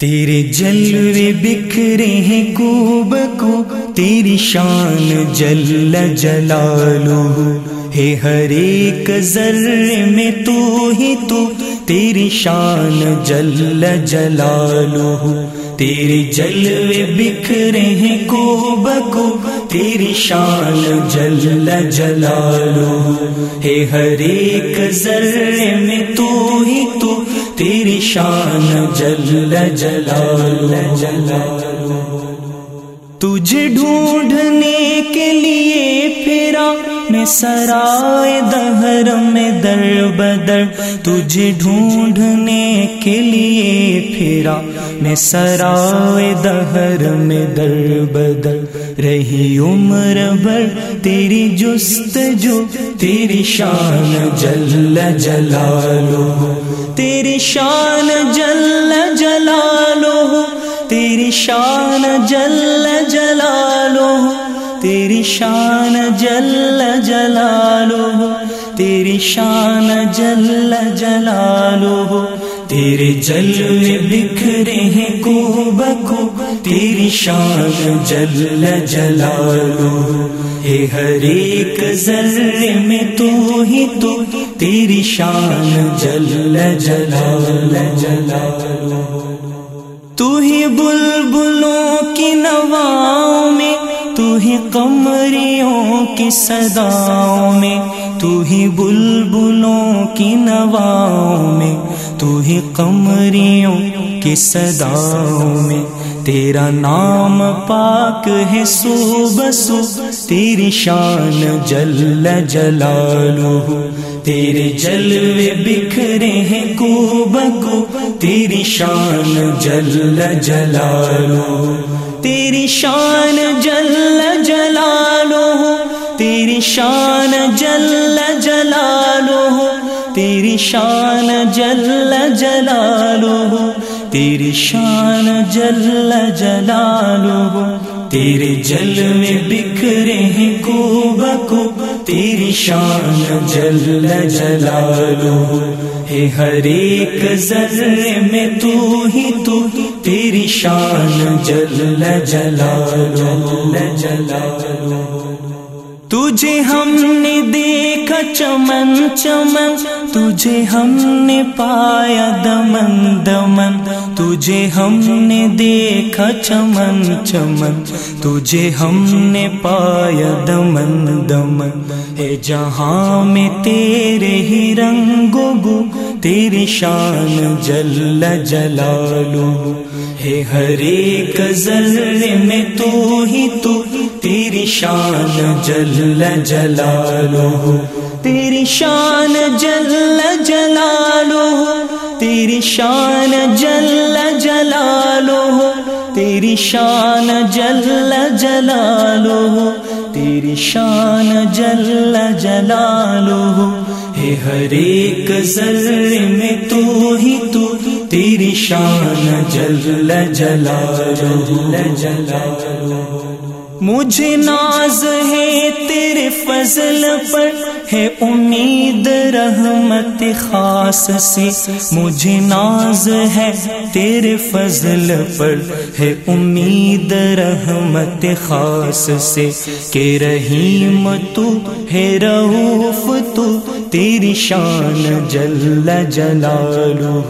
تیرے جلوے بکھرے ہیں کو بکو تیری شان جل جلالو ہے ہر ایک ذرے میں تو ہی تو، تیری شان جل جلالو تیرے جلوے بکھرے ہیں کو بکو تیری شان جل جلالو ہے ہر ایک ذرے میں تو ہی تو تیری شان جل جلال جلال تجھے ڈھونڈنے کے لیے پھرا میں سرائے دہر میں در بدر، تجھے ڈھونڈنے کے لیے پھرا میں سرائے دہر میں در بدر رہی عمر بھر تیری جست جو تیری شان جل جلالو تیری شان جل جلالو تیری شان جل جلالو تیری شان جل جلالو تیری شان جل جلالو تیرے جلوے بکھرے ہیں کو بکو تیری شان جل جلالو اے ہر ایک ذرے میں تو ہی تو، تیری شان جل جلال جلالو تو ہی بلبلوں کی نواؤں میں، تو ہی قمریوں کی صداؤں میں، تو ہی بلبلوں کی نواؤں میں۔ تو ہی قمریوں کی صداؤں میں تیرا نام پاک ہے سو بسو تیری شان جل جلالو تیرے جلوے بکھرے ہیں کو بکو تیری شان جل جلالو تیری شان جل جلالو تیری شان جل جلالو تیری شان جل جلالو تیری شان جل جلالو تیرے جلوے بکھرے ہیں کو بکو تیری شان جل جلالو ہے ہر ایک ذرے میں تو ہی تو، تیری شان جل جلالو جلالو تجھے ہم نے دیکھا چمن چمن۔ تجھے ہم نے پایا دمن دمن۔ تجھے ہم نے دیکھا چمن چمن۔ تجھے ہم نے پایا دمن دمن۔ ہے جہاں میں تیرے ہی رنگو گو، تیری شان جل جلالو۔ ہے ہر ایک ذرے میں تو ہی تو تیری شان جل جلالو تیری شان جل جلالو تیری شان جل جلالو تیری شان جل جلالو تیری شان جل جلالو ہے ہر ایک ذرے میں تو ہی تو، تیری شان جل جلالو جلالو مجھے ناز ہے تیرے فضل پر، ہے امید رحمت خاص سے۔ مجھے ناز ہے تیرے فضل پر، ہے امید رحمت خاص سے۔ کہ رحیم تو، ہے رعوف تو، تیری شان جل جلالو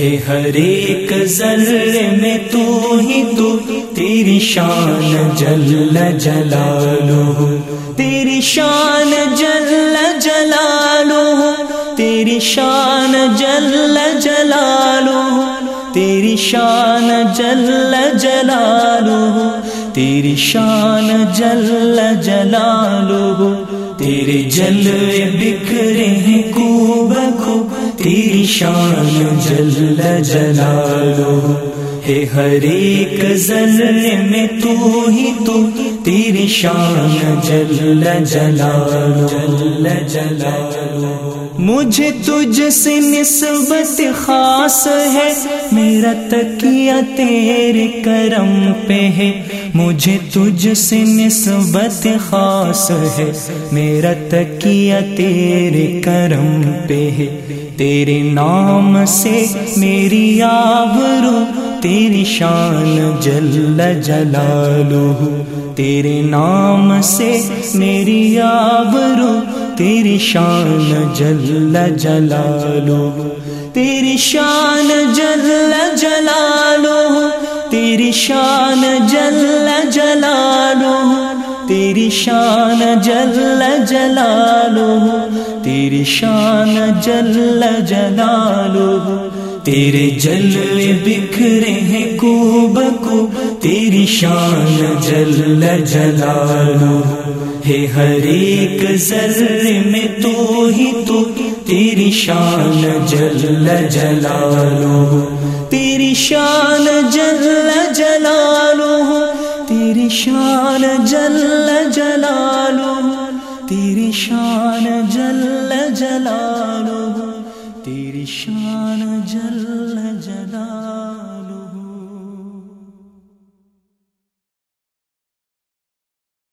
ہے ہر ایک ذرے میں تو ہی تو تیری شان جل جلالو تیری شان جل جلالو تیری شان جل جلالو تیری شان جل جلالو تیری شان جل جلالو تیرے جلوے بکھرے ہیں کو تیری شان جل جلالو۔ ہے ہر ایک ذرے میں تو ہی تو تیری شان جل جلالو جل جلالو۔ مجھے تجھ سے نسبت خاص ہے، میرا تکیہ تیرے کرم پہ ہے۔ مجھے تجھ سے نسبت خاص ہے، میرا تکیہ تیرے کرم پہ ہے۔ تیرے نام سے میری آبرو، تیری شان جل جلالو تیرے نام سے میری آبرو، تیری شان جل جلالو تیری شان جل جلالو تیری شان جل جلالو تیری شان جل جلالو تیری شان جل جلالو تیرے جلوے بکھرے ہیں کو بکو تیری شان جل جلالو ہے ہر ایک ذرے میں تو ہی تو، تیری شان جل جلالو تیری شان جل جلالو شان جل جلالو تیری شان جل جلالو تیری شان جل جلالو